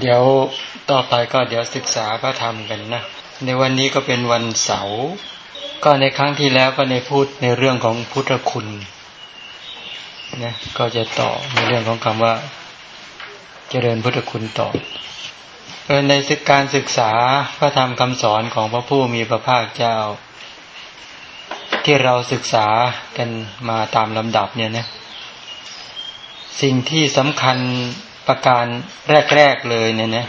เดี๋ยวต่อไปก็เดี๋ยวศึกษาพระธรรมกันนะ ในวันนี้ก็เป็นวันเสาร์ก็ในครั้งที่แล้วก็ในพูดในเรื่องของพุทธคุณนะก็จะต่อในเรื่องของคำว่า เจริญพุทธคุณต่อในศึกการศึกษาพระธรรมคำสอนของพระผู้มีพระภาคเจ้า ที่เราศึกษากันมาตามลำดับเนี่ยนะสิ่งที่สำคัญ ประการแรกๆเลยเนี่ยนะ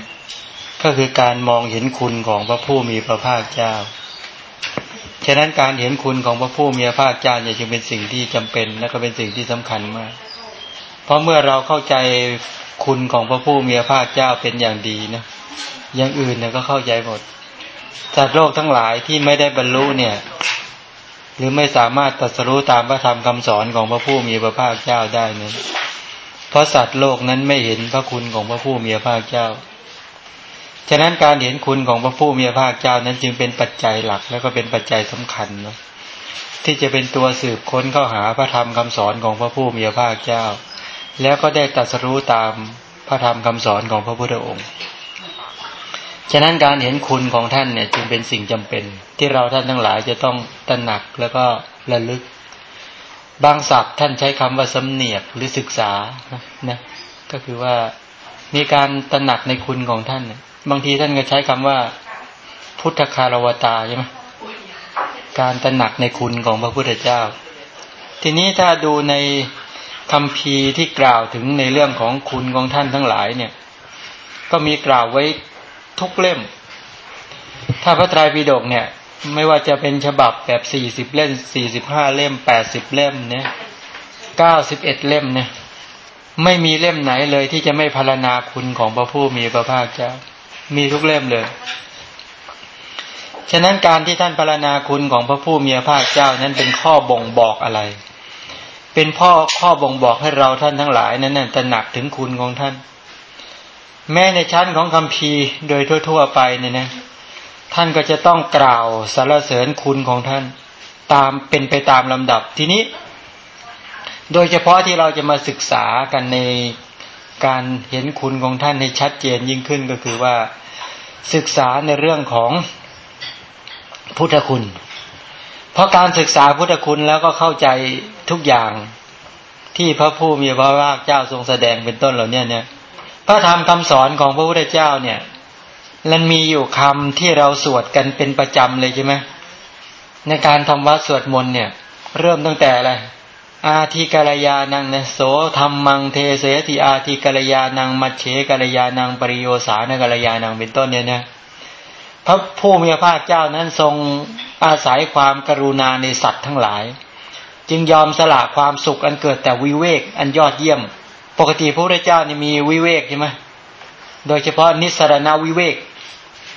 ก็คือการมองเห็นคุณของพระผู้มีพระภาคเจ้า ฉะนั้นการเห็นคุณของพระผู้มีพระภาคเจ้าเนี่ยจึงเป็นสิ่งที่จำเป็นและก็เป็นสิ่งที่สำคัญมาก เพราะเมื่อเราเข้าใจคุณของพระผู้มีพระภาคเจ้าเป็นอย่างดีนะอย่างอื่นเนี่ยก็เข้าใจหมดสัตว์โลกทั้งหลายที่ไม่ได้บรรลุเนี่ย หรือไม่สามารถตรัสรู้ตามพระธรรมคำสอนของพระผู้มีพระภาคเจ้าได้นั้นเพ ราะสัตว์โลกนั้นไม่เห็นพระคุณของพระผู้มีพระภาคเจ้า ฉะนั้นการเห็นคุณของพระผู้มีพระภาคเจ้านั้นจึงเป็นปัจจัยหลัก แล้วก็เป็นปัจจัยสำคัญเนาะที่จะเป็นตัวสืบค้นเข้าหาพระธรรมคำสอนของพระผู้มีพระภาคเจ้า แล้วก็ได้ตรัสรู้ตามพระธรรมคำสอนของพระพุทธองค์ ฉะนั้นการเห็นคุณของท่านเนี่ยจึงเป็นสิ่งจำเป็น ที่เราท่านทั้งหลายจะต้องตระหนักแล้วก็ระลึก บางศัพท์ท่านใช้คำว่าสำเนียกหรือศึกษานะก็คือว่ามีการตระหนักในคุณของท่าน บางทีท่านก็ใช้คำว่า พุทธคารวตาใช่ไหมการตระหนักในคุณของพระพุทธเจ้า ทีนี้ถ้าดูในคำพีที่กล่าวถึงในเรื่องของคุณของท่านทั้งหลายเนี่ย ก็มีกล่าวไว้ทุกเล่ม ถ้าพระไตรปิฎกเนี่ย ไม่ว่าจะเป็นฉบับแบบสี่สิบเล่มสี่สิบห้าเล่มแปดสิบเล่มเนี่ยเก้าสิบเอ็ดเล่มเนี่ยไม่มีเล่มไหนเลยที่จะไม่พารณาคุณของพระผู้มีพระภาคเจ้า มีทุกเล่มเลย ฉะนั้นการที่ท่านพารณาคุณของพระผู้มีพระภาคเจ้านั้นเป็นข้อบ่งบอกอะไร เป็นพ่อข้อบ่งบอกให้เราท่านทั้งหลายนั้นตระหนักถึงคุณของท่าน แม้ในชั้นของคำพีโดยทั่ว ๆ ไปเนี่ยนะ ท่านก็จะต้องกล่าวสรรเสริญคุณของท่าน ตามเป็นไปตามลำดับทีนี้ โดยเฉพาะที่เราจะมาศึกษากันในการเห็นคุณของท่านให้ชัดเจนยิ่งขึ้นก็คือว่าศึกษาในเรื่องของพุทธคุณ เพราะการศึกษาพุทธคุณแล้วก็เข้าใจทุกอย่างที่พระผู้มีพระภาคเจ้าทรงแสดงเป็นต้นเหล่านี้เนี่ยพระธรรมคำสอนของพระพุทธเจ้าเนี่ย มันมีอยู่คำที่เราสวดกันเป็นประจำเลยใช่ไหมในการทำวัดสวดมนต์เนี่ย เริ่มตั้งแต่อะไรอาทิกัลยานังเนโสธรรมังเทเสติอาทิกัลยานังมัชเชกัลยานังปริโยสานกัลยานังเป็นต้นเนี่ยนะพระผู้มีพระภาคเจ้านั้นทรงอาศัยความกรุณาในสัตว์ทั้งหลาย จึงยอมสละความสุขอันเกิดแต่วิเวกอันยอดเยี่ยม ปกติพระพุทธเจ้านี่มีวิเวกใช่ไหมโดยเฉพาะนิสรณวิเวก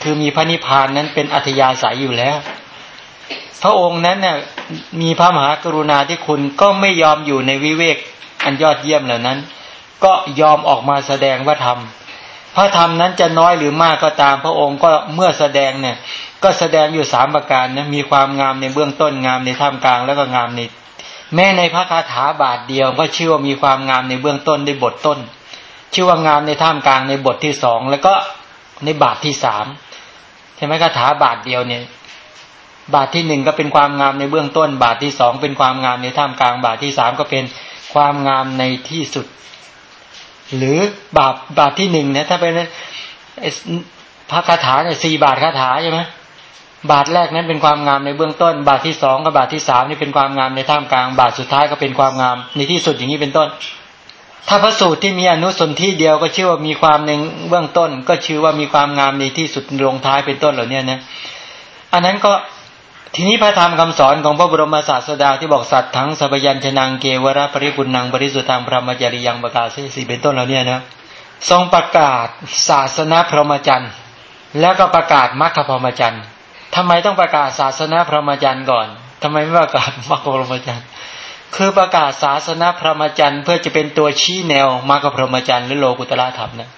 คือมีพระนิพพานนั้นเป็นอัธยาศัยอยู่แล้ว พระองค์นั้นเนี่ยมีพระมหากรุณาที่คุณก็ไม่ยอมอยู่ในวิเวกอันยอดเยี่ยมเหล่านั้น ก็ยอมออกมาแสดงว่าธรรมพระธรรมนั้นจะน้อยหรือมากก็ตามพระองค์ก็เมื่อแสดงเนี่ย ก็แสดงอยู่สามประการนะมีความงามในเบื้องต้นงามในท่ามกลางแล้วก็งามในแม้ในพระคาถาบาทเดียวก็ชื่อว่ามีความงามในเบื้องต้นในบทต้น ชื่อว่างามในท่ามกลางในบทที่สองแล้วก็ในบาทที่สาม ใช่ไหมคาถาบาทเดียวเนี่ย บาทที่หนึ่งก็เป็นความงามในเบื้องต้น บาทที่สองเป็นความงามในท่ามกลาง บาทที่สามก็เป็นความงามในที่สุด หรือบาทบาทที่หนึ่งเนี่ยถ้าเป็นพระคาถาเนี่ยสี่บาทคาถาใช่ไหมบาทแรกนั้นเป็นความงามในเบื้องต้น บาทที่สองกับบาทที่สามนี่เป็นความงามในท่ามกลาง บาทสุดท้ายก็เป็นความงามในที่สุดอย่างนี้เป็นต้น ถ้าพระสูตรที่มีอนุสนที่เดียวก็ชื่อว่ามีความในเบื้องต้น ก็ชื่อว่ามีความงามในที่สุดลงท้ายเป็นต้นเหล่านี้นะอันนั้นก็ทีนี้พระธรรมคำสอนของพระบรมศาสดาที่บอกสัตว์ทั้งสัพยัญชนะเกวระปริปุนังบริสุทธังพระมจริยังประกาศสี่เป็นต้นเหล่านี้นะทรงประกาศศาสนาพรหมจรรย์แล้วก็ประกาศมรรคพรหมจรรย์ทำไมต้องประกาศศาสนาพระมจรรย์ก่อนทำไมไม่ประกาศมรรคพรหมจรรย์ คือประกาศศาสนาพระมจรรย์เพื่อจะเป็นตัวชี้แนวมรรคพรหมจรรย์หรือโลกุตละธรรมนะ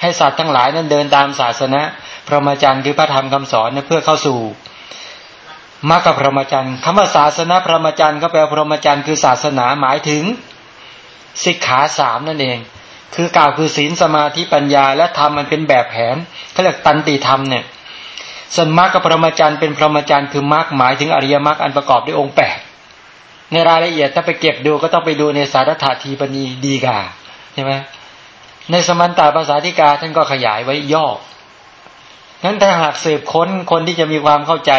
ให้สัตว์ทั้งหลายนั้นเดินตามศาสนาพระมจรรย์คือพระธรรมคำสอนนะเพื่อเข้าสู่มรรคพรหมจรรย์คำว่าศาสนาพระมจรรย์ก็แปลพรหมจรรย์คือศาสนาหมายถึงสิกขาสามนั่นเอง คือกล่าวคือศีลสมาธิปัญญา และธรรมมันเป็นแบบแผนเขาเรียกตันติธรรมเนี่ยส่วนมรรคกับพรหมจรรย์เป็นพรหมจรรย์คือมรรคหมายถึงอริยมรรคอันประกอบด้วยองค์แปด ในรายละเอียดถ้าไปเก็บดูก็ต้องไปดูในสารถาทีปณีดีกาใช่ไหมในสมันตาภาษาธิกาท่านก็ขยายไว้ย่อนั้นถ้าหากสืบค้นคนที่จะมีความเข้าใจ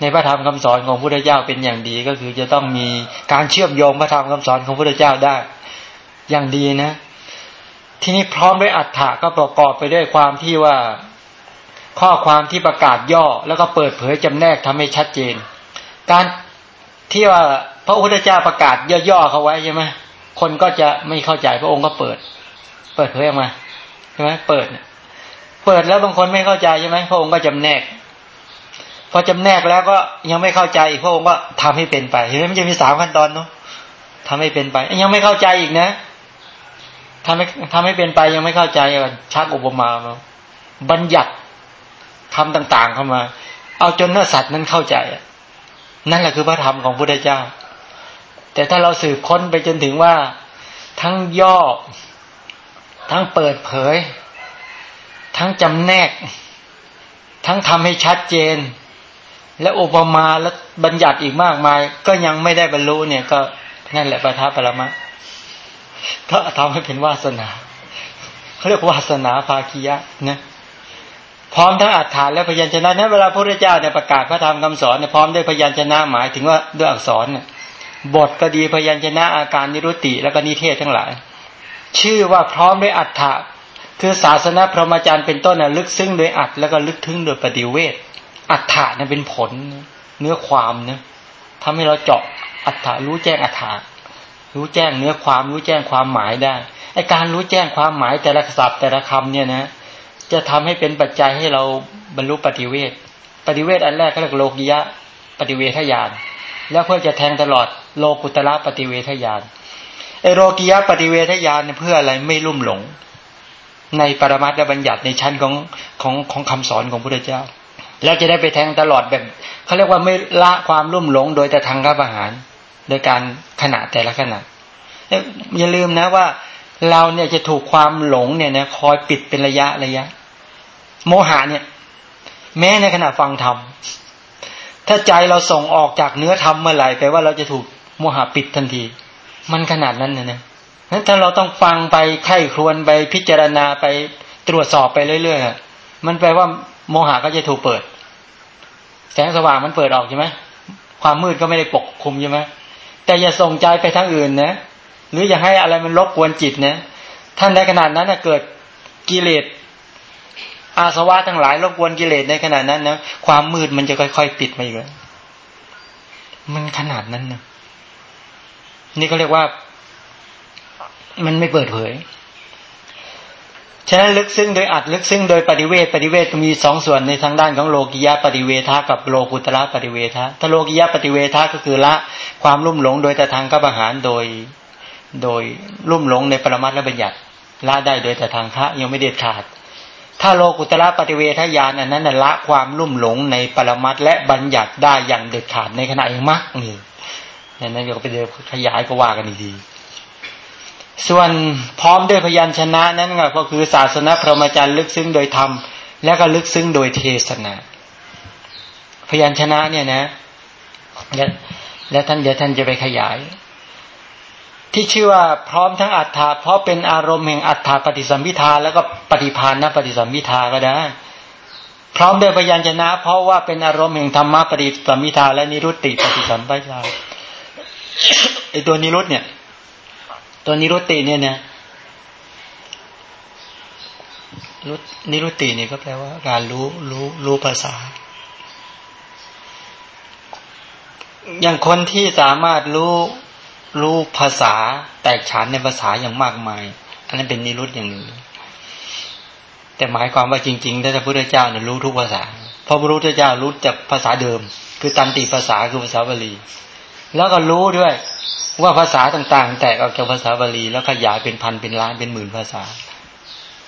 ในพระธรรมคำสอนของพระพุทธเจ้าเป็นอย่างดีก็คือจะต้องมีการเชื่อมโยงพระธรรมคำสอนของพระพุทธเจ้าได้ อย่างดีนะ ที่นี้พร้อมด้วยอัฏฐะก็ประกอบไปด้วยความที่ว่าข้อความที่ประกาศย่อแล้วก็เปิดเผยจำแนกทำให้ชัดเจน การที่ว่า ระพุทธเจ้าประกาศย่อๆเขาไว้ใช่ไหมคนก็จะไม่เข้าใจพระองค์ก็เปิด เปิดเผยออกมาใช่ไหมเปิดเปิดแล้วบางคนไม่เข้าใจใช่ไหมพระองค์ก็จำแนก พอจำแนกแล้วก็ยังไม่เข้าใจอีกพระองค์ก็ทำให้เป็นไปเห็นไหมมันจะมีสามขั้นตอนเนาะทำให้เป็นไป ยังไม่เข้าใจอีกนะทำให้ทำให้เป็นไปยังไม่เข้าใจชักอุปมามาบัญญัติคำต่าง ๆ เข้ามา เอาจนเนื้อสัตว์นั้นเข้าใจนั่นแหละคือพระธรรมของพระพุทธเจ้า แต่ถ้าเราสืบค้นไปจนถึงว่าทั้งย่อ ทั้งเปิดเผย ทั้งจำแนก ทั้งทำให้ชัดเจน และอุปมาและบัญญัติอีกมากมาย ก็ยังไม่ได้บรรลุเนี่ยก็นั่นแหละประทับปรมะก็ทำให้เป็นวาสนาเขาเรียกวาสนาภาคียะนะพร้อมทั้งอัฏฐานและพยัญชนะนั้นเวลาพระพุทธเจ้าเนี่ยประกาศพระธรรมคำสอนเนี่ยพร้อมด้วยพยัญชนะหมายถึงว่าด้วยอักษรเนี่ย บทก็ดีพยัญชนะอาการนิรุติแล้วก็นิเทศทั้งหลาย ชื่อว่าพร้อมด้วยอัฏฐะคือศาสนาพรหมจรรย์เป็นต้นนะลึกซึ้งโดยอัดแล้วก็ลึกถึงโดยปฏิเวทอัฏฐะเนี่ยเป็นผลเนื้อความเนะทำให้เราเจาะอัฏฐะรู้แจ้งอัฏฐะรู้แจ้งเนื้อความรู้แจ้งความหมายได้ไอการรู้แจ้งความหมายแต่ละศัพท์แต่ละคำเนี่ยนะจะทำให้เป็นปัจจัยให้เราบรรลุปฏิเวทปฏิเวทอันแรกก็เรียกโลกิยะ ปฏิเวทญาณ แล้วเพื่อจะแทงตลอดโลกุตละปฏิเวทญาณไอโลกิยะปฏิเวทญาณเพื่ออะไรไม่ลุ่มหลง ในปรมัตถบัญญัติในชั้นของของของคำสอนของพระเจ้า แล้วจะได้ไปแทงตลอดแบบเขาเรียกว่าไม่ละความลุ่มหลง โดยแต่ทางรับอาหาร โดยการขณะแต่ละขณะอย่าลืมนะว่าเราเนี่ยจะถูกความหลงเนี่ยนะคอยปิดเป็นระยะระยะ โมหะเนี่ย แม้ในขณะฟังธรรม ถ้าใจเราส่งออกจากเนื้อธรรมเมื่อไหร่แปลว่าเราจะถูกโมหะปิดทันที มันขนาดนั้นนะนะนั้นถ้าเราต้องฟังไปไข้ครวนไปพิจารณาไปตรวจสอบไปเรื่อยๆมันแปลว่าโมหะก็จะถูกเปิด แสงสว่างมันเปิดออกใช่ไหมความมืดก็ไม่ได้ปกคุมใช่ไหมแต่อย่าส่งใจไปทั้งอื่นนะหรืออย่าให้อะไรมันรบกวนจิตนะท่านในขนาดนั้นนะเกิดกิเลส อาสวะทั้งหลายรบกวนกิเลสในขณะนั้นนะความมืดมันจะค่อยๆปิดมาอีกแล้วมันขนาดนั้นนะนี่ก็เรียกว่า มันไม่เปิดเผย ฉะนั้นลึกซึ้งโดยอัดลึกซึ้งโดยปฏิเวทปฏิเวทมีสองส่วนในทางด้านของโลกิยะปฏิเวทะกับโลกุตระปฏิเวทะถ้าโลกิยะปฏิเวทะก็คือละความรุ่มหลงโดยแต่ทางกับอาหารโดยโดยรุ่มหลงในปรมัตถบัญญัติละได้โดยแต่ทางพระยังไม่เด็ดขาด ถ้าโลกุตระปฏิเวทญาณอันนั้นละความลุ่มหลงในปรมัตและบัญญัติได้อย่างเด็ดขาดในขณะเองมรรคนี่นั่นก็ไปเดี๋ยวขยายก็ว่ากันดีส่วนพร้อมด้วยพยัญชนะนั้นก็คือศาสนาพรหมจรรย์ลึกซึ้งโดยธรรมและก็ลึกซึ้งโดยเทศนา พยัญชนะเนี่ยนะและท่านเดี๋ยวท่านจะไปขยาย ที่ชื่อว่าพร้อมทั้งอัฏฐาเพราะเป็นอารมณ์แห่งอัฏฐาปฏิสัมพิทาแล้วก็ปฏิพานนปฏิสัมพิทาก็ได้ พร้อมด้วยพยัญชนะ เพราะว่าเป็นอารมณ์แห่งธรรมะปฏิสัมพิทาและนิรุตติปฏิสัมพิทาไอตัวนิรุตเนี่ย ตัวนิรุตติเนี่ยนะรุนิรุตตินี่ก็แปลว่า การรู้รู้รู้ภาษา อย่างคนที่สามารถรู้ รู้ภาษาแตกฉานในภาษาอย่างมากมาย อันนั้นเป็นนิรุตอย่างหนึ่ง แต่หมายความว่าจริงๆ ถ้าพระพุทธเจ้าเนี่ยรู้ทุกภาษา เพราะพระพุทธเจ้ารู้จากภาษาเดิม คือตันติภาษาคือภาษาบาลี แล้วก็รู้ด้วยว่าภาษาต่างๆ แตกออกจากภาษาบาลี แล้วขยายเป็นพันเป็นล้านเป็นหมื่นภาษา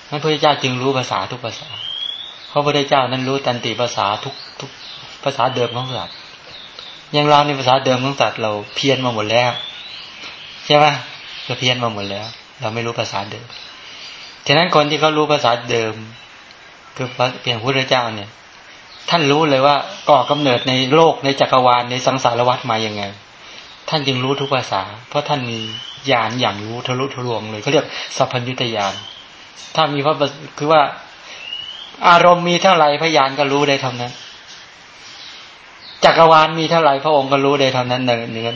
พระพุทธเจ้าจึงรู้ภาษาทุกภาษา เพราะพระพุทธเจ้านั้นรู้ตันติภาษาทุกทุกภาษาเดิมของสัตว์อย่างเราในภาษาเดิมของสัตว์เราเพี้ยนมาหมดแล้ว ใช่ไหมเราเพี้ยนมาหมดแล้ว เราไม่รู้ภาษาเดิมฉะนั้นคนที่เขารู้ภาษาเดิม คือพระเพียงพระเจ้าเนี่ย ท่านรู้เลยว่าก่อกำเนิดในโลกในจักรวาลในสังสารวัฏมาอย่างไง ท่านจึงรู้ทุกภาษา เพราะท่านมีญาณอย่างรู้ทะลุทะลวงเลยเขาเรียกสัพพัญญุตญาณถ้ามีพระคือว่า อารมณ์มีเท่าไหร่พยานก็รู้ได้เท่านั้น จักรวาลมีเท่าไหร่พระองค์ก็รู้ได้เท่านั้นเนื้อ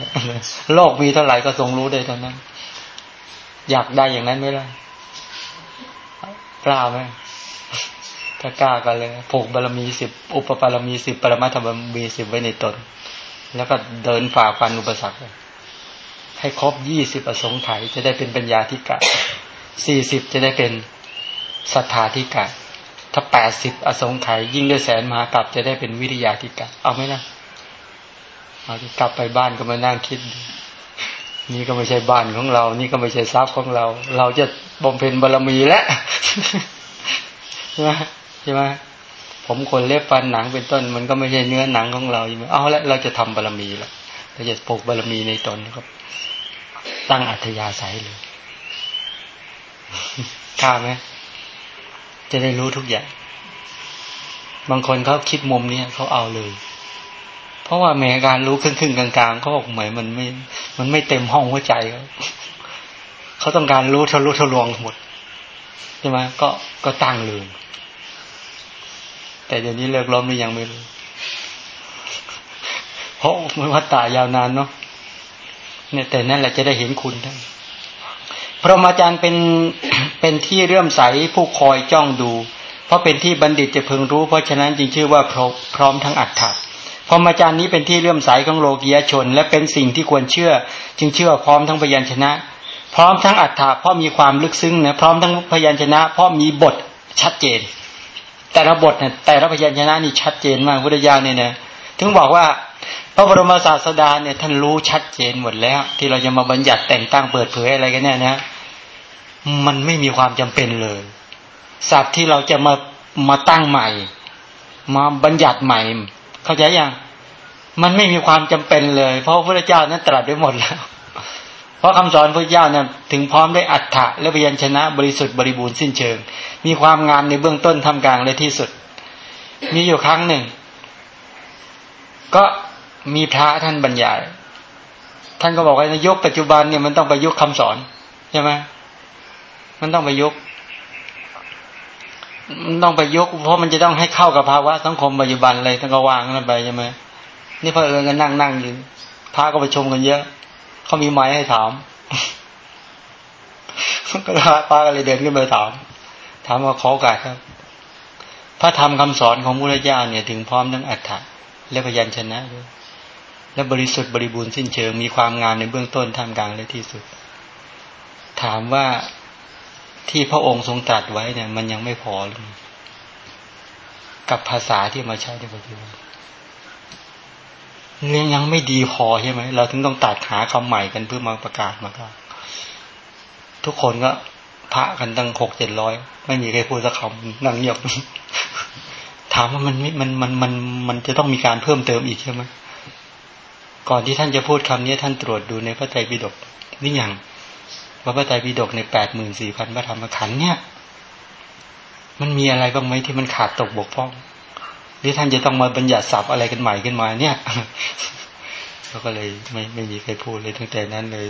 โลกมีเท่าไหร่ก็ทรงรู้ได้เท่านั้น อยากได้อย่างนั้นไหมล่ะกล้าไหมถ้ากล้ากันเลยผูกบารมีสิบอุปบารมีสิบปรมาธรรมมีสิบไว้ในตน แล้วก็เดินฝ่าฟันอุปสรรคให้ครบยี่สิบอสงไขยจะได้เป็นปัญญาธิกะสี่สิบจะได้เป็นศรัทธาธิกะถ้าแปดสิบอสงไขยยิ่งด้วยแสนมหากลับจะได้เป็นวิริยาธิกะเอาไหมนะ กลับไปบ้านก็มานั่งคิด นี่ก็ไม่ใช่บ้านของเรา นี่ก็ไม่ใช่ทรัพย์ของเรา เราจะบำเพ็ญบารรมีแล้วใช่ไหมใช่ไหมผมคนเล็บฟันหนังเป็นต้น มันก็ไม่ใช่เนื้อหนังของเราใช่ไหมเอาละเราจะทำบารรมีแล้วเราจะปลูกบารรมีในตนครับ ตั้งอัธยาศัยเลยกล้าไหมจะได้รู้ทุกอย่าง บางคนเขาคิดมุมนี้เขาเอาเลย เพราะว่าแม้การรู้ครึ่งครึ่งกลางๆเขาบอกเหมือนมันไม่ มันไม่เต็มห้องหัวใจเขาเขาต้องการรู้ทะลุทะลวงหมดใช่ไหมก็ก็ตั้งเลยแต่เดี๋ยวนี้เลิกล้มนี่ยังไม่รู้เพราะมันวัฏตายาวนานเนาะเนี่ยแต่นั่นแหละจะได้เห็นคุณท่านพระมาจารย์เป็นเป็นที่เรื่อมใสผู้คอยจ้องดู เพราะเป็นที่บัณฑิตจะพึงรู้ เพราะฉะนั้นจึงชื่อว่าพร้อมทั้งอัฏฐะ พรหมจารย์นี้เป็นที่เลื่อมใสของโลกียชน และเป็นสิ่งที่ควรเชื่อ จึงเชื่อพร้อมทั้งพยัญชนะ พร้อมทั้งอัฏฐะเพราะมีความลึกซึ้งนะพร้อมทั้งพยัญชนะ เพราะมีบทชัดเจน แต่ละบทเนี่ยแต่ละพยัญชนะนี่ชัดเจนมากพุทธเจ้าเนี่ยนะถึงบอกว่าพระบรมศาสดาเนี่ยท่านรู้ชัดเจนหมดแล้ว ที่เราจะมาบัญญัติแต่งตั้งเปิดเผยอะไรกันเนี่ยนะ มันไม่มีความจำเป็นเลยสัตว์ที่เราจะมามาตั้งใหม่ มาบัญญัติใหม่ เข้าใจยังมันไม่มีความจำเป็นเลย เพราะพระเจ้านั้นตรัสไว้หมดแล้ว เพราะคำสอนพระเจ้านั้นถึงพร้อมได้อัฏฐะและพยัญชนะบริสุทธิ์บริบูรณ์สิ้นเชิง มีความงามในเบื้องต้นทำกลางและที่สุด มีอยู่ครั้งหนึ่ง ก็มีพระท่านบรรยาย ท่านก็บอกว่ายกปัจจุบันเนี่ยมันต้องไปยกคำสอนใช่ไหมมันต้องไปยกต้ ต้องไปยกเพราะมันจะต้องให้เข้ากับภาวะสังคมปัจจุบันเลยต้องก็วางนั่นไปใช่ไหมนี่พอเอิญกันนั่งนั่งอยู่พระก็ไปชมกันเยอะเขามีไม้ให้ถามก็พระก็เลยเดินขึ้นไปถามถามว่าขอโอกาสครับ พระธรรมคำสอนของพระเจ้าเนี่ย ถึงพร้อมทั้งอัฏฐะและพยัญชนะด้วยและบริสุทธิ์บริบูรณ์สิ้นเชิงมีความงามในเบื้องต้นท่ามกลางและที่สุด ถามว่า ที่พระองค์ทรงตรัสไว้เนี่ยมันยังไม่พอเลยกับภาษาที่มาใช้ในปัจจุบันเรื่องยังไม่ดีพอใช่ไหมเราถึงต้องตัดหาคำใหม่กันเพื่อมาประกาศมาก็ทุกคนก็พระกันตั้งหกเจ็ดร้อยไม่มีใครพูดสักคำนั่งเงียบถามว่ามันมันมันมันมันจะต้องมีการเพิ่มเติมอีกใช่ไหมก่อนที่ท่านจะพูดคำนี้ท่านตรวจดูในพระไตรปิฎกนี่อย่า งว่าพระไตรปิฎกในแปดหมื่นสี่พันพระธรรมขันธ์เนี่ย มันมีอะไรบ้างไหมที่มันขาดตกบกพร่องหรือท่านจะต้องมาบัญญัติศัพท์อะไรกันใหม่ขึ้นมาเนี่ยเขาก็เลยไม่ไม่มีใครพูดเลยตั้งแต่นั้นเลย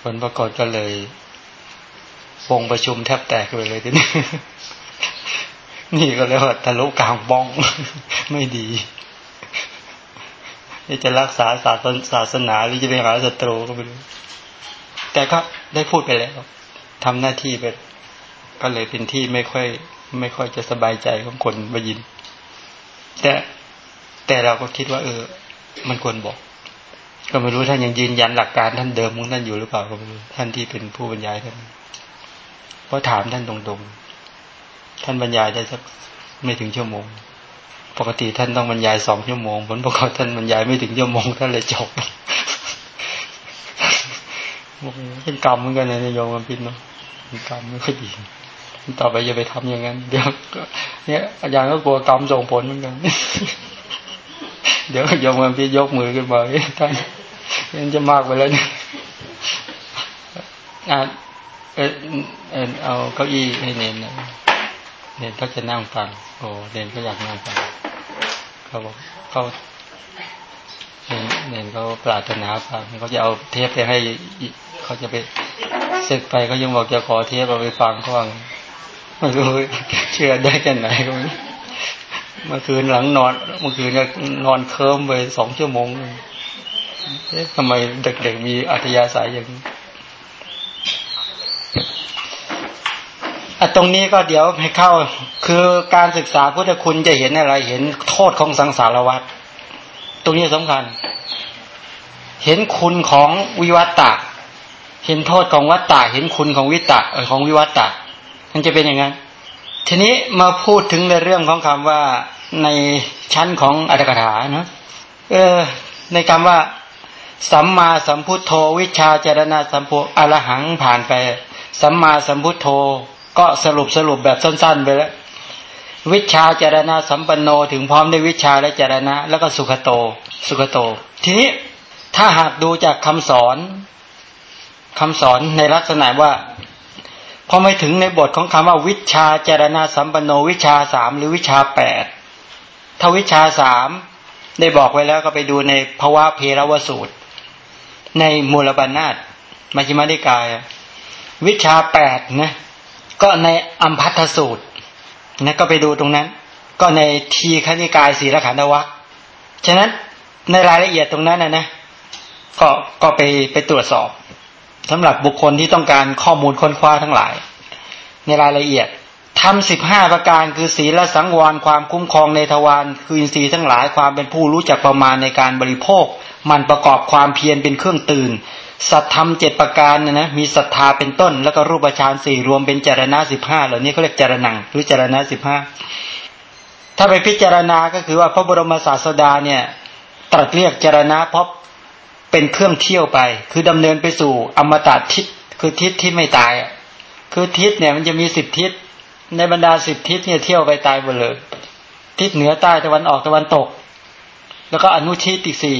ผลปรากฏก็เลยวงประชุมแทบแตกเลยเลยทีนี้นี่ก็เลยว่าทะลุกลางบ้อง ไม่ดีจะรักษาศาสศาสนาหรือจะไปหาศัตรูก็ไม่รู้ แต่ก็ได้พูดไปแล้วทำหน้าที่ไปก็เลยเป็นที่ไม่ค่อย ไม่ค่อยจะสบายใจของคนบยิน แต่แต่เราก็คิดว่า เออ มันควรบอก ก็ไม่รู้ท่านยังยืนยันหลักการท่านเดิมของท่านอยู่หรือเปล่าก็ไม่รู้ท่านที่เป็นผู้บรรยายท่านเพราะถามท่านตรงๆ ท่านบรรยายได้สักไม่ถึงชั่วโมง ปกติท่านต้องบรรยายสองชั่วโมง ผลปรากฏท่านบรรยายไม่ถึงชั่วโมงท่านเลยจบ เป็นกรรมเหมือนกันนะโยมมันพิษเนาะเป็นกรรมไม่ค่อยดีต่อไปอย่าไปทำอย่างนั้น เดี๋ยวเนี่ยอาจารย์ก็กลัวกรรมส่งผลเหมือนกัน เดี๋ยวโยมมันพิษยกมือขึ้นมาท่านยังจะมากไปแล้วเนี่ยเออเออเอาเก้าอี้ให้เน้นนะเน้นเขาจะนั่งฟังโอ้เน้นเขาอยากนั่งฟังเขาบอกเขาเน้นเน้นเขาปรารถนาฟังเขาจะเอาเทปไปให้ เขาจะไปเสร็จไปเขายังบอกจะขอเทปเอาไปฟังเขาว่าไม่รู้เชื่อได้แค่ไหนก็ไม่เมื่อคืนหลังนอนเมื่อคืนนอนเคิมไปสองชั่วโมงเอ๊ะทำไมเด็กๆมีอัธยาศัยอย่างนี้ตรงนี้ก็เดี๋ยวให้เข้า คือการศึกษาพุทธคุณจะเห็นอะไร เห็นโทษของสังสารวัฏตรงนี้สำคัญ เห็นคุณของวิวัตตะ เห็นโทษของวัตตะเห็นคุณของวิตะของวิวัตตะมันจะเป็นอย่างนั้น ทีนี้มาพูดถึงในเรื่องของคำว่าในชั้นของอัตถกถาเนะเออ ในคำว่า สัมมาสัมพุทโธวิชาจรณาสัมพุอรหังผ่านไป สัมมาสัมพุทโธก็สรุปสรุปแบบสั้น ๆ ไปแล้ววิชาจรณะสัมปันโนถึงพร้อมด้วยวิชาและจรณะแล้วก็สุขโต สุขโต ทีนี้ถ้าหากดูจากคำสอน คำสอนในลักษณะว่าพอไม่ถึงในบทของคำว่าวิชาเจรณะสัมปันโนวิชาสามหรือวิชาแปดถ้าวิชาสามได้บอกไว้แล้วก็ไปดูในภาวะเพรวสูตร ในมูลบัญนาตมัชฌิมานิกาย วิชาแปดนะก็ในอัมพัทสูตรนะก็ไปดูตรงนั้น ก็ในทีคณิกายศีลขันธวัคฉะนั้นในรายละเอียดตรงนั้นนะนะก็ก็ไปไปตรวจสอบ สำหรับบุคคลที่ต้องการข้อมูลค้นคว้าทั้งหลาย ในรายละเอียดทำสิบห้าประการคือศีลและสังวรความคุ้มครองในทวารคืออินทรีย์ทั้งหลายความเป็นผู้รู้จักประมาณในการบริโภค มันประกอบความเพียรเป็นเครื่องตื่น สัตธรรมเจ็ดประการนะนะมีศรัทธาเป็นต้น แล้วก็รูปฌานสี่รวมเป็นจารณะสิบห้าเหล่านี้เขาเรียกจารนังหรือจารณะสิบห้าถ้าไปพิจารณาก็คือว่าพระบรมศาสดาเนี่ยตรัสเรียกจารณะเพราะ เป็นเครื่องเที่ยวไป คือดำเนินไปสู่อมตะทิศคือทิศที่ไม่ตายคือทิศเนี่ยมันจะมีสิบทิศในบรรดาสิบทิศเนี่ยเที่ยวไปตายหมดเลยทิศเหนือใต้ตะวันออกตะวันตก แล้วก็อนุทิศอีกสี่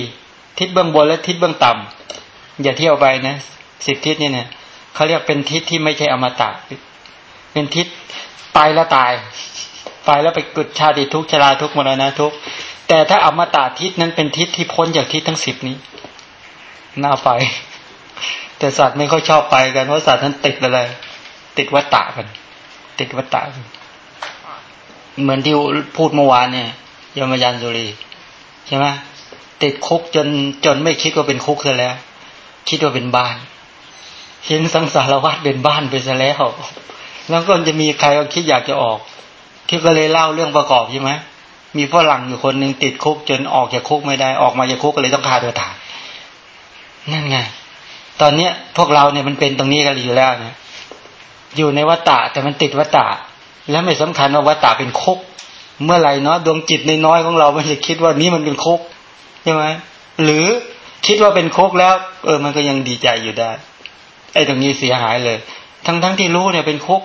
ทิศเบื้องบนและทิศเบื้องต่ำอย่าเที่ยวไปนะสิบทิศนี่เนี่ยเขาเรียกเป็นทิศที่ไม่ใช่อมตะเป็นทิศตายแล้วตายตายแล้วไปกุดชาติทุกชราทุกมรณะทุกแต่ถ้าอมตะทิศนั้นเป็นทิศที่พ้นจากทิศทั้งสิบนี้ น่าไป แต่สัตว์ไม่ค่อยชอบไปกันเพราะสัตว์นั้นติดอะไร ติดวัตตะกัน ติดวัตตะกันเหมือนที่พูดเมื่อวานเนี่ยยมยันสุรีใช่ไหมติดคุกจนจนไม่คิดว่าเป็นคุกซะแล้ว คิดว่าเป็นบ้าน เห็นสังสารวัฏเป็นบ้านไปซะแล้ว แล้วก็จะมีใครคิดอยากจะออก ที่ก็เลยเล่าเรื่องประกอบใช่ไหมมีฝรั่งอยู่คนหนึ่งติดคุกจนออกจากคุกไม่ได้ออกมาจากคุกก็เลยต้องฆ่าตัวตาย นั่นไง ตอนเนี้ยพวกเราเนี่ยมันเป็นตรงนี้กันอยู่แล้วนะอยู่ในวัฏฏะแต่มันติดวัฏฏะแล้วไม่สำคัญว่าวัฏฏะเป็นคุกเมื่อไหร่เนาะดวงจิตในน้อยของเราไมันจะคิดว่านี้มันเป็นคุกใช่ไหมหรือคิดว่าเป็นโคกแล้ว เออ มันก็ยังดีใจอยู่ได้ ไอ้ตรงนี้เสียหายเลย ทั้งทั้งที่รู้เนี่ยเป็นโคก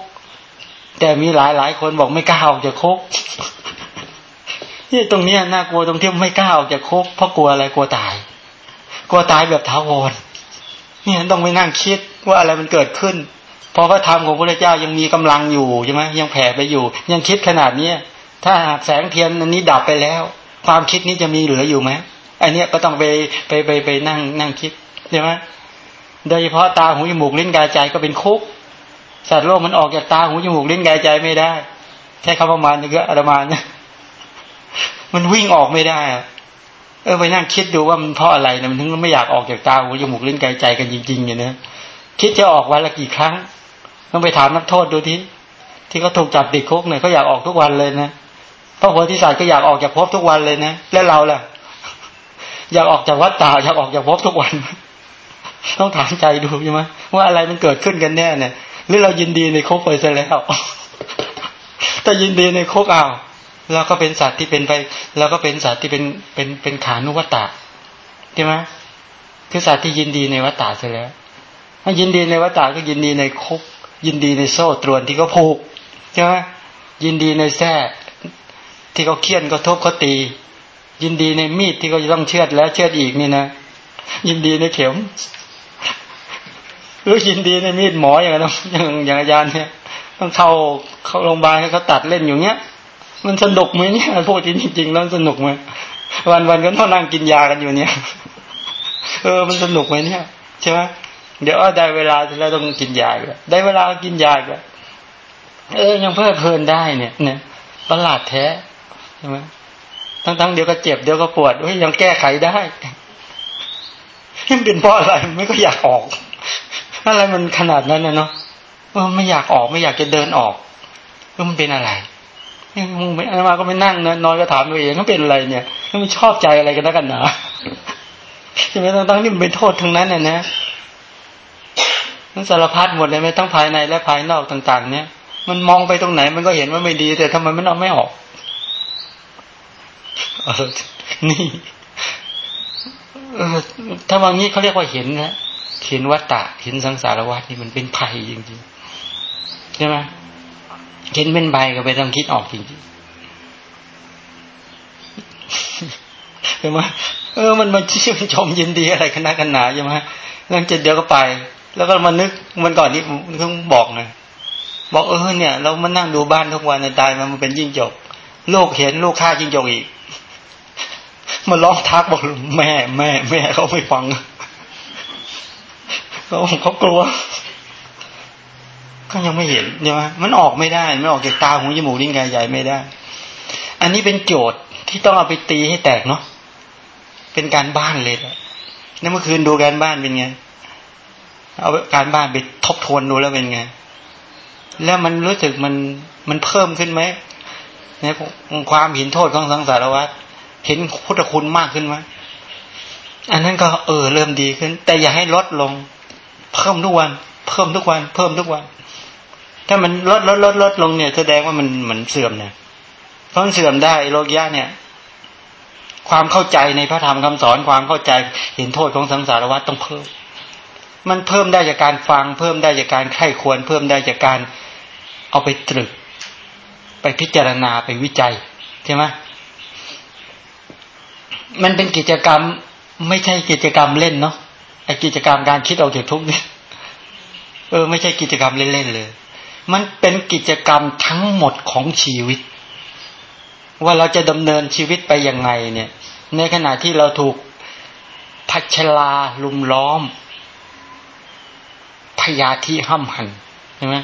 แต่มีหลายหลายคนบอกไม่กล้าออกจากโคกนี่ตรงเนี้ยน่ากลัวตรงที่ไม่กล้าออกจากโคกเพราะกลัวอะไรกลัวตาย กลัวตายแบบท้าวรนี่ต้องไปนั่งคิดว่าอะไรมันเกิดขึ้นพอพระธรรมของพระเจ้ายังมีกำลังอยู่ใช่ไหมยังแผ่ไปอยู่ ยังคิดขนาดเนี้ยถ้าหากแสงเทียนอันนี้ดับไปแล้ว ความคิดนี้จะมีเหลืออยู่ไหมอันเนี้ยก็ต้องไปไปไปไปนั่งนั่งคิดใช่ไหมโดยเฉพาะตาหูจมูกลิ้นกายใจก็เป็นคุกสัตว์โลกมันออกจากตาหูจมูกลิ้นกายใจไม่ได้ ใช้คำประมาณนี้ก็อามาเนี่ยมันวิ่งออกไม่ได้ เออไปนั่งคิดดูว่ามันเพราะอะไรนะมันถึงไม่อยากออกจากตาหูจมูกลิ้นกายใจกันจริงๆอย่างนี้คิดจะออกวันละกี่ครั้งต้องไปถามนักโทษดูทีที่เขาถูกจับติดคุกเนี่ยเขาอยากออกทุกวันเลยนะพระโพธิสัตว์ก็อยากออกจากภพทุกวันเลยนะแล้วเราล่ะ อยากออกจากวัดตาอยากออกจากภพทุกวัน ต้องถามใจดูใช่ไหมว่าอะไรมันเกิดขึ้นกันแน่เนี่ยหรือเรายินดีในโคกไปซะแล้วถ้ายินดีในโคกเอา เราก็เป็นสัตว์ที่เป็นไปเราก็เป็นสัตว์ที่เป็นเป็นเป็นขานุวัตตะใช่ไหมคือสัตว์ที่ยินดีในวัตตะเสียแล้วถ้ายินดีในวัตตะก็ยินดีในคุก ยินดีในโซ่ตรวนที่เขาผูกใช่ไหมยินดีในแท้ที่เขาเคี่ยนเขาทุบเขาตี ยินดีในมีดที่เขาจะต้องเชือดแล้วเชือดอีกนี่นะยินดีในเข็มรู้ยินดีในมีดหมออย่างนั้นอย่างอย่างอาจารย์เนี่ย ต้องเข้าเข้าโรงพยาบาลให้เขาตัดเล่นอยู่เนี้ย มันสนุกไหมเนี่ยพูดจริงๆแล้วสนุกไหมวันวันก็ต้องนั่งกินยากันอยู่เนี่ย เออ มันสนุกไหมเนี่ยใช่ไหมเดี๋ยวได้เวลาแล้วต้องกินยาแล้วได้เวลากินยาแล้วเออ ยังเพลิดเพลินได้เนี่ย เนี่ยประหลาดแท้ใช่ไหมทั้งๆเดี๋ยวก็เจ็บเดี๋ยวก็ปวดเฮ้ยยังแก้ไขได้ยังเป็นเพราะอะไรไม่ก็อยากออกอะไรมันขนาดนั้นนะเนาะเออไม่อยากออกไม่อยากจะเดินออกก็มันเป็นอะไร มึงไม่อามาก็ไม่นั่งนะนอนก็ถามตัวเองเขาเป็นอะไรเนี่ยมันชอบใจอะไรกันนักกันหนาใช่ไหมตั้งๆนี่มันเป็นโทษทั้งนั้นน่ะนะมันสารพัดหมดเลยไหมทั้งภายในและภายนอกต่าง ๆ เนี่ย มันมองไปตรงไหนมันก็เห็นว่าไม่ดี แต่ทำไมมันเอาไม่ออกนี่ถ้าวางี้เขาเรียกว่าเห็นนะเห็นวัตตะเห็นสังสารวัฏนี่มันเป็นภัยจริงๆใช่ไหม เห็นเป็นใบก็ไปต้องคิดออกจริงๆใช่ไหมเออมันมันชื่นชมยินดีอะไรขนาดกันหนาใช่ไหมแล้วจะเดียวก็ไป แล้วก็มานึกมันก่อนนี้มันต้องบอกไงบอกเออเนี่ย เรามานั่งดูบ้านทุกวันในตายมันมันเป็นยิ่งจบโลกเห็นโลกฆ่ายิ่งจบอีกมาร้องทักบอกแม่แม่แม่เขาไม่ฟังเขาเขากลัว ก็ยังไม่เห็นใช่ไหมมันออกไม่ได้ไม่ออกจากตาหูจมูกลิ้นกายใหญ่ไม่ได้ อันนี้เป็นโจทย์ที่ต้องเอาไปตีให้แตกเนาะเป็นการบ้านเลยแล้วเมื่อคืนดูการบ้านเป็นไงเอาการบ้านไปทบทวนดูแล้วเป็นไง แล้วมันรู้สึกมันมันเพิ่มขึ้นไหมในความเห็นโทษของสังสารวัฏเห็นพุทธคุณมากขึ้นไหมอันนั้นก็เออเริ่มดีขึ้น แต่อย่าให้ลดลง เพิ่มทุกวัน เพิ่มทุกวัน เพิ่มทุกวัน ถ้ามันลดลดลดลดลงเนี่ยแสดงว่ามันเหมือนเสื่อมเนี่ยเพราะมันเสื่อมได้โลกยะเนี่ย ความเข้าใจในพระธรรมคำสอนความเข้าใจเห็นโทษของสังสารวัฏต้องเพิ่ม มันเพิ่มได้จากการฟัง เพิ่มได้จากการไข้ควร เพิ่มได้จากการเอาไปตรึก ไปพิจารณาไปวิจัยใช่ไหมมันเป็นกิจกรรมไม่ใช่กิจกรรมเล่นเนาะไอกิจกรรมการคิดออกจากทุกเนี่ยเออ ไม่ใช่กิจกรรมเล่นๆเลย มันเป็นกิจกรรมทั้งหมดของชีวิต ว่าเราจะดำเนินชีวิตไปยังไงเนี่ย ในขณะที่เราถูกพัชลาลุมล้อม พยาธิห้ำหันใช่ไหม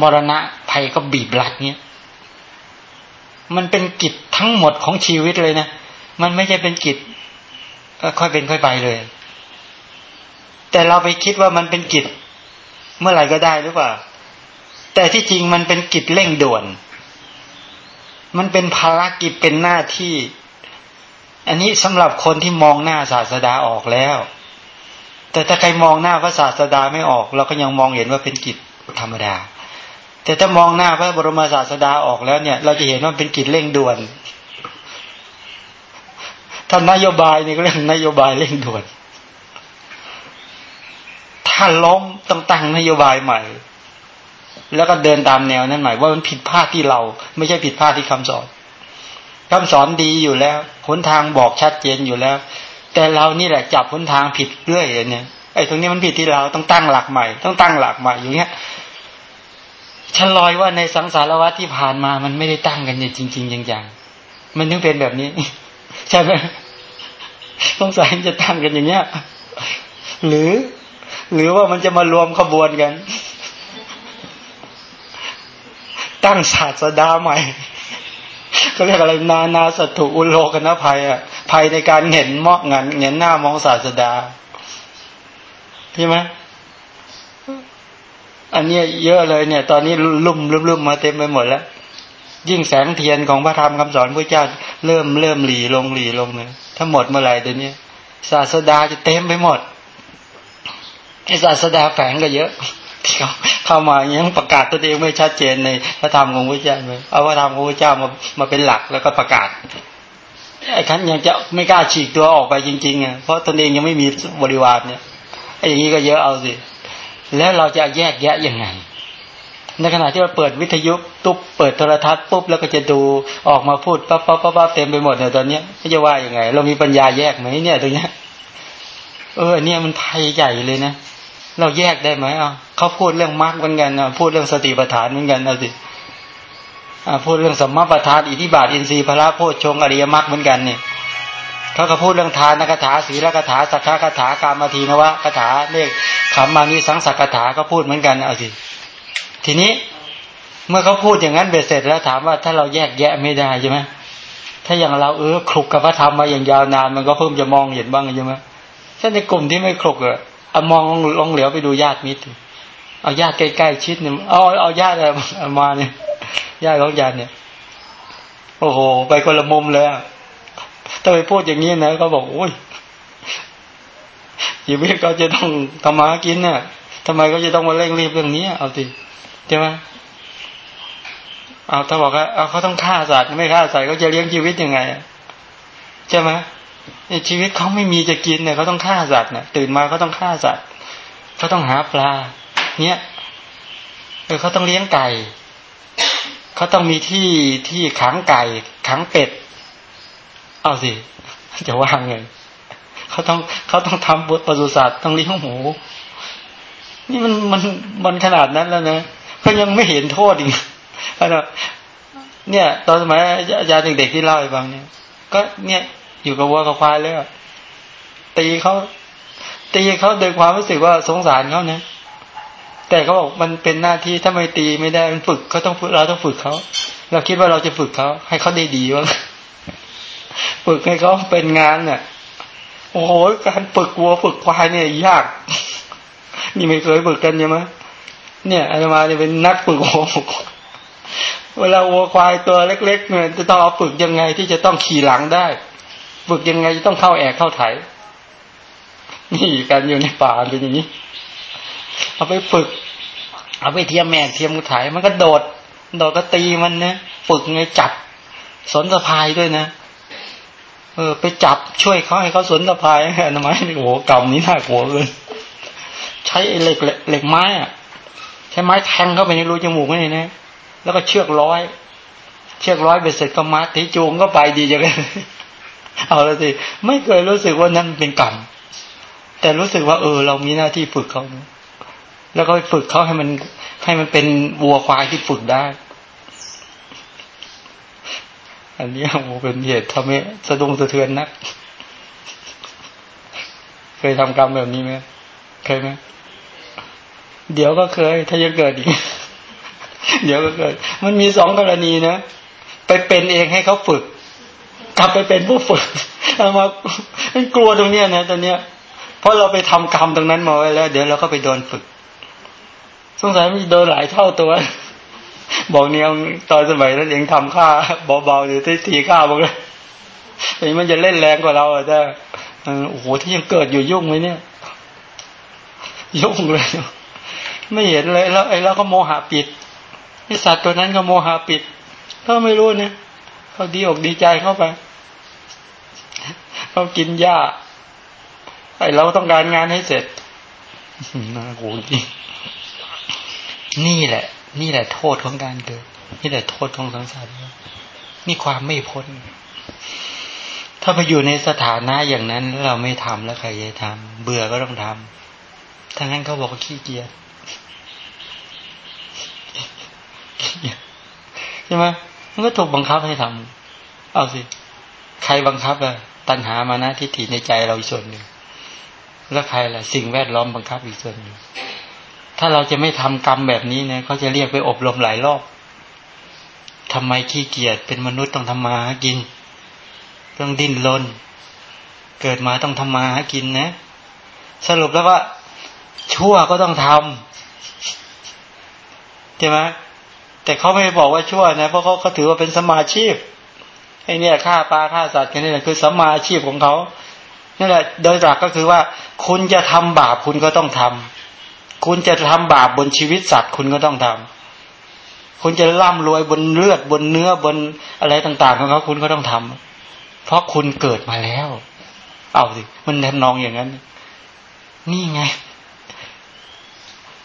มรณะภัยก็บีบรัดเนี่ยมันเป็นกิจทั้งหมดของชีวิตเลยนะมันไม่ใช่เป็นกิจค่อยเป็นค่อยไปเลย แต่เราไปคิดว่ามันเป็นกิจเมื่อไหร่ก็ได้หรือเปล่า แต่ที่จริงมันเป็นกิจเร่งด่วน มันเป็นภารกิจเป็นหน้าที่ อันนี้สำหรับคนที่มองหน้าศาสดาออกแล้ว แต่ถ้าใครมองหน้าพระศาสดาไม่ออก เราก็ยังมองเห็นว่าเป็นกิจธรรมดา แต่ถ้ามองหน้าพระบรมศาสดาออกแล้วเนี่ย เราจะเห็นว่าเป็นกิจเร่งด่วนถ้านนโยบายนี่ก็เรียกนโยบายเร่งด่วน ถ้าล้มต้องตั้งนโยบายใหม่ แล้วก็เดินตามแนวนั้นหมายว่ามันผิดพลาดที่เรา ไม่ใช่ผิดพลาดที่คำสอนคำสอนดีอยู่แล้วหนทางบอกชัดเจนอยู่แล้ว แต่เรานี่แหละจับหนทางผิดเรื่อยเนี่ยไอ้ตรงนี้มันผิดที่เราต้องตั้งหลักใหม่ ต้องตั้งหลักใหม่อย่างเงี้ยฉันลอยว่าในสังสารวัฏที่ผ่านมามันไม่ได้ตั้งกันเนี่ยจริงๆจังๆมันถึงเป็นแบบนี้ ใช่ไหมสงสัยจะตั้งกันอย่างเงี้ย หรือ หรือว่ามันจะมารวมขบวนกัน ตั้งศาสดาใหม่เขาเรียกอะไรนานาสัตุอุโลกนะภัยอะภัยในการเห็นมอกงันเห็นหน้ามองศาสดาใช่ไหมอันนี้เยอะเลยเนี่ย ตอนนี้ลุ่มลุ่มลุ่มมาเต็มไปหมดแล้ว ยิ่งแสงเทียนของพระธรรมคำสอนพระเจ้า เริ่มเริ่มหลีลงหลีลงเลยถ้าหมดเมื่อไหร่เดี๋ยวนี้ศาสดาจะเต็มไปหมดไอศาสดาแฝงก็เยอะ ที่เขาเข้ามาอยังนี้ประกาศตัวเองไม่ชัดเจนในพระธรรมของพระเจ้าเลยเอาพระธรรมของพระเจ้ามามาเป็นหลักแล้วก็ประกาศไอ้คันยังจะไม่กล้าฉีกตัวออกไปจริงๆอะเพราะตนเองยังไม่มีบริวารเนี่ยไอ้อย่างนี้ก็เยอะเอาสิ แล้วเราจะแยกแยะยังไงในขณะที่เราเปิดวิทยุตุ๊บเปิดโทรทัศน์ปุ๊บแล้วก็จะดูออกมาพูดปั๊บปั๊บปั๊บเต็มไปหมดเนี่ยตอนเนี้ยจะว่ายังไง เรามีปัญญาแยกไหมเนี่ยตรงเนี้ยเออเนี่ยมันภัยใหญ่เลยนะเราแยกได้ไหมอะ เขาพูดเรื่องมรรคเหมือนกันนะพูดเรื่องสติปัฏฐานเหมือนกันเอาสิพูดเรื่องสมมาประธานอิทธิบาทอินทรีย์พระโพชฌงอริยมรรคเหมือนกันเนี่ยเขาก็พูดเรื่องทานคาถาศีลคาถาสักขะคาถากามาทีนวะคาถาเลขขำมานีสังสักคาถาก็พูดเหมือนกันเอาสิทีนี้เมื่อเขาพูดอย่างนั้นเบ็ดเสร็จแล้วถามว่าถ้าเราแยกแยะไม่ได้ใช่ไหมถ้าอย่างเราเออคลุกกับพระธรรมมาอย่างยาวนานมันก็เพิ่มจะมองเห็นบ้างใช่ไหมถ้าในกลุ่มที่ไม่คลุกอะมองลองเหลียวไปดูญาติมิตร เอาญาติใกล้ๆชิดเนี่ยเอาเอาญาติมาเนี่ยญาติของญาติเนี่ย โอ้โห ไปคนละมุมเลยถ้าไปพูดอย่างนี้นะเขาบอกโอ้ยชีวิตก็จะต้องทำมากินเนี่ยทำไมก็จะต้องมาเร่งรีบเรื่องนี้เอาสิใช่ไหมเอาถ้าบอกว่าเอาเขาต้องฆ่าสัตว์ไม่ฆ่าสัตว์เขาจะเลี้ยงชีวิตยังไงใช่ไหมชีวิตเขาไม่มีจะกินเนี่ยเขาต้องฆ่าสัตว์เนี่ยตื่นมาเขาต้องฆ่าสัตว์เขาต้องหาปลา เนี่ยเออเขาต้องเลี้ยงไก่เขาต้องมีที่ที่ขังไก่ขังเป็ด เอาสิจะว่างไงเขาต้องเขาต้องทำบทปศุสัตว์ต้องเลี้ยงหมูนี่มันมันมันขนาดนั้นแล้วนะเขายังไม่เห็นโทษอีกเนี่ย ตอนสมัยอาจารย์เด็กๆที่เล่าให้ฟังเนี่ย ก็เนี่ยอยู่กับวัวกับควายเลยตีเขาตีเขาโดยความรู้สึกว่าสงสารเขาเนี่ย แต่เขาบอกมันเป็นหน้าที่ถ้าไม่ตีไม่ได้มันฝึกเขาต้องฝึกเราต้องฝึกเขาเราคิดว่าเราจะฝึกเขาให้เขาได้ดีวะฝึกให้เขาเป็นงานเนี่ยโอ้โหการฝึกวัวฝึกควายเนี่ย ยาก นี่ไม่เคยฝึกกันใช่ไหมเนี่ยอาจมาเนี่ยเป็นนักฝึกวัวเวลาวัวควายตัวเล็ก ๆ เนี่ยจะต้องเอาฝึกยังไงที่จะต้องขี่หลังได้ ฝึกยังไงจะต้องเข้าแอกเข้าไถนี่กันอยู่ในป่าเป็นอย่างนี้ เอาไปฝึก เอาไปเทียมแมกเทียมกุถ่ายมันก็โดด โดดก็ตีมันนะฝึกไงจับสนสะพายด้วยนะเออ ไปจับช่วยเขาให้เขาสนสะพายทำไมโอ้โหกำนี้น่ากลัวเลยใช้เหล็กเหล็กไม้อะใช้ไม้แทงเข้าไปในรูจมูกนี่นะแล้วก็เชือกร้อย เชือกร้อยไปเสร็จก็มัดที่จูงก็ไปดีจังเลยเอาละสิไม่เคยรู้สึกว่านั่นเป็นกรรมแต่รู้สึกว่า เออ เรามีหน้าที่ฝึกเขานะ แล้วก็ฝึกเขาให้มันให้มันเป็นวัวควายที่ฝึกได้ อันนี้โอ้เป็นเหตุทำให้สะดุ้งสะเทือนนัก เคยทำกรรมแบบนี้ไหมเคยไหมเดี๋ยวก็เคย ถ้ายังเกิดอีก เดี๋ยวก็เกิด มันมีสองกรณีนะ ไปเป็นเองให้เขาฝึก กลับไปเป็นผู้ฝึกเอามากลัวตรงเนี้ยนะตอนเนี้ย เพราะเราไปทำกรรมตรงนั้นมาไว้แล้ว เดี๋ยวเราก็ไปโดนฝึก สงสัยมันโดนหลายเท่าตัว บอกเนี่ยตอนสมัยนั้นเองทำค่าเบาๆอยู่ที่ทีค่าบอกเลยแต่มันจะเล่นแรงกว่าเราอะจ้โอ้โหที่ยังเกิดอยู่ยุ่งไหมเนี่ย ยุ่งเลย ไม่เห็นเลยแล้วไอ้เราก็โมหะปิดไอสัตว์ตัวนั้นก็โมหะปิดก็ไม่รู้เนี่ยเขาดีอกดีใจเข้าไปเขากินหญ้าไอ้เราต้องการงานให้เสร็จน่าโหจริง นี่แหละ นี่แหละโทษของการเกิด นี่แหละโทษของสังสารนี่ความไม่พ้น ถ้าไปอยู่ในสถานะอย่างนั้นเราไม่ทำแล้วใครจะทำเบื่อก็ต้องทำทั้งนั้นเขาบอกว่าขี้เกียจใช่ไหมมันก็ถูกบังคับให้ทำเอาสิ ใครบังคับอะตัณหามานะทิฏฐิในใจเราอีกส่วนหนึ่งแล้วใครล่ะ สิ่งแวดล้อมบังคับอีกส่วนหนึ่ง ถ้าเราจะไม่ทำกรรมแบบนี้เนี่ยเขาจะเรียกไปอบรมหลายรอบทำไมขี้เกียจเป็นมนุษย์ต้องทำมาหากิน ต้องดิ้นรนเกิดมาต้องทำมาหากินนะ สรุปแล้วว่า ชั่วก็ต้องทำใช่ไหมแต่เขาไม่บอกว่าชั่วนะ เพราะเขาเขาถือว่าเป็นสมาชีพไอ้นี่ฆ่าปลาฆ่าสัตว์กันนี่แหละคือสมาชีพของเขานี่แหละโดยหลักก็คือว่า คุณจะทำบาปคุณก็ต้องทำ คุณจะทำบาปบนชีวิตสัตว์ คุณก็ต้องทำคุณจะร่ำรวยบนเลือดบนเนื้อบนอะไรต่างๆของเขาคุณก็ต้องทำเพราะคุณเกิดมาแล้ว เอาสิมันทำนองอย่างนั้น นี่ไง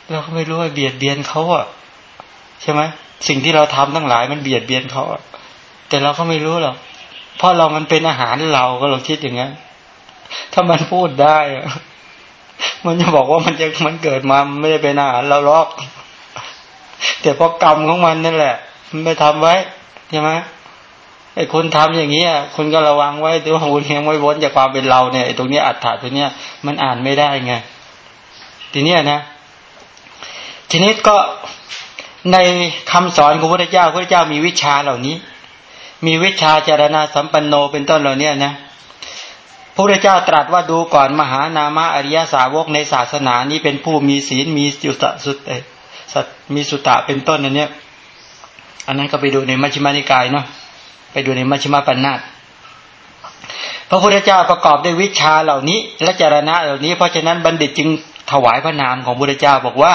เราก็ไม่รู้ว่าเบียดเบียนเขาอะใช่ไหมสิ่งที่เราทำทั้งหลายมันเบียดเบียนเขาอะแต่เราก็ไม่รู้หรอกเพราะเรามันเป็นอาหารเราก็เราคิดอย่างนั้นถ้ามันพูดได้ มันจะบอกว่ามันจะมันเกิดมาไม่ได้เป็นอาหารเราลอกแต่เพราะกรรมของมันนั่นแหละ มันไม่ทำไว้ใช่ไหมไอ้คนทำอย่างนี้คุณก็ระวังไว้ด้วยคุณยังไม่พ้นจากความเป็นเราเนี่ยไอ้ตรงนี้อัฏฐะตัวเนี้ยมันอ่านไม่ได้ไงทีเนี้ยนะ ทีนี้ก็ในคำสอนของพระพุทธเจ้าพระพุทธเจ้ามีวิชาเหล่านี้ มีวิชาจารณาสัมปันโนเป็นต้นเหล่านี้นะ พระพุทธเจ้าตรัสว่าดูก่อนมหานามาอริยสาวกในศาสนานี้เป็นผู้มีศีลมีจุตสุตตมีสุตะเป็นต้นอันเนี้ยอันนั้นก็ไปดูในมัชฌิมานิกายเนาะไปดูในมัชฌิมาปัญนาตพระพุทธเจ้าประกอบด้วยวิชาเหล่านี้และจารณะเหล่านี้ เพราะฉะนั้นบัณฑิตจึงถวายพระนามของพระพุทธเจ้าบอกว่า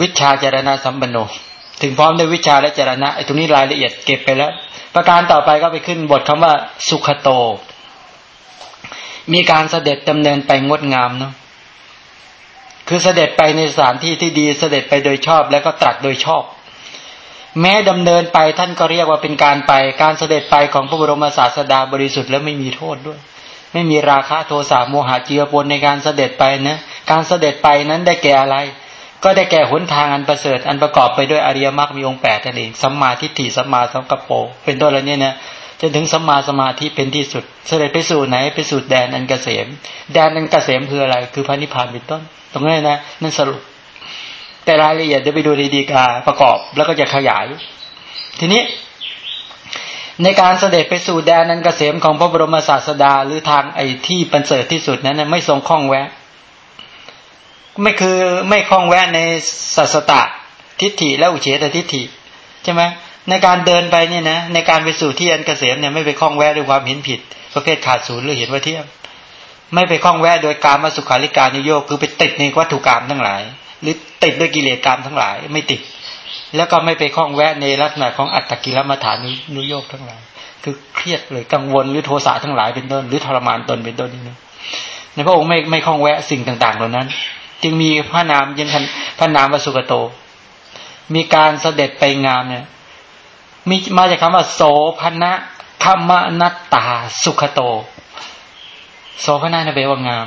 วิชาจารณะสัมปันโน ถึงพร้อมด้วยวิชาและจรณะไอ้ตรงนี้รายละเอียดเก็บไปแล้ว ประการต่อไปก็ไปขึ้นบทคำว่าสุขโต มีการเสด็จดำเนินไปงดงามเนาะคือเสด็จไปในสถานที่ที่ดีเสด็จไปโดยชอบแล้วก็ตรัสโดยชอบ แม้ดำเนินไปท่านก็เรียกว่าเป็นการไป การเสด็จไปของพระบรมศาสดาบริสุทธิ์และไม่มีโทษด้วย ไม่มีราคะโทสะโมหะเจือปนในการเสด็จไปนะ การเสด็จไปนั้นได้แก่อะไร ก็ได้แก่หนทางอันประเสริฐอันประกอบไปด้วยอริยมรรคมีองค์แปดนั่นเองสัมมาทิฏฐิสัมมาสังกัปโป เป็นต้นอะไรเนี่ยนะจนถึงสัมมาสมาธิเป็นที่สุด เสด็จไปสู่ไหนไปสู่แดนอันเกษม แดนอันเกษมคืออะไร คือพระนิพพานเป็นต้น ตรงนี้นะนั่นสรุป แต่รายละเอียดเดี๋ยวไปดูในดีกาประกอบแล้วก็จะขยาย ทีนี้ ในการเสด็จไปสู่แดนนันเกษมของพระบรมศาสดาหรือทางไอ้ที่ปันเสริฐที่สุดนั้นไม่ทรงคล้องแวะ ไม่คือไม่คล้องแวะในสัสตะทิฏฐิและอุเฉตทิฏฐิใช่ไหมในการเดินไปเนี่ยนะในการไปสู่ที่อันเกษมเนี่ยไม่ไปคล้องแวะด้วยความเห็นผิด ประเภทขาดศูนย์หรือเห็นว่าเทียงไม่ไปคล้องแวะโดยการมาสุขาริการนิโยกคือไปติดในวัตถุกรรมทั้งหลาย หรือติดด้วยกิเลสกรรมทั้งหลาย ไม่ติด แล้วก็ไม่ไปคล้องแวะในลักษณะของอัตตกิลมัฐานุโยกทั้งหลาย คือเครียดเลยกังวลหรือโทสะทั้งหลายเป็นต้น หรือทรมานตนเป็นต้นนี่นะในพระองค์ไม่ไม่คล้องแวะสิ่งต่าง ๆ เหล่านั้น จึงมีพระนามยังพระนามวสุกโต มีการเสด็จไปงามเนี่ยมีมาจากคำว่า โสภณะธรรมนัตตาสุขโต โสภณะนะเปลว่างาม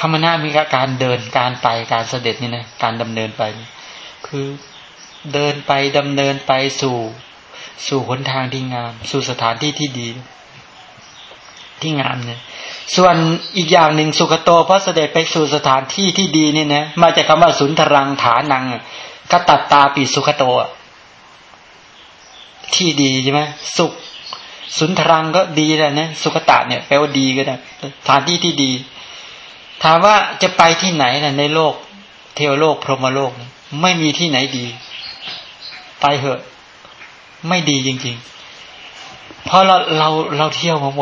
คำนามีการเดินการไปการเสด็จนี่นะการดำเนินไป คือเดินไปดำเนินไปสู่ สู่หนทางที่งาม สู่สถานที่ที่ดี ที่งามเนี่ย ส่วนอีกอย่างหนึ่งสุขโตเพราะเสด็จไปสู่สถานที่ที่ดีนี่นะมาจากคาว่าสุนทรังฐานังกตัตตาปีสุขโต ที่ดีใช่ไหมสุข สุนทรังก็ดีแหละนะสุขตะเนี่ยแปลว่าดีก็ได้สถานที่ที่ดี ถามว่าจะไปที่ไหนนะในโลก เทวโลกพรหมโลก ไม่มีที่ไหนดี ไปเหอะ ไม่ดีจริง ๆ เพราะเราเราเราเที่ยวมาหมด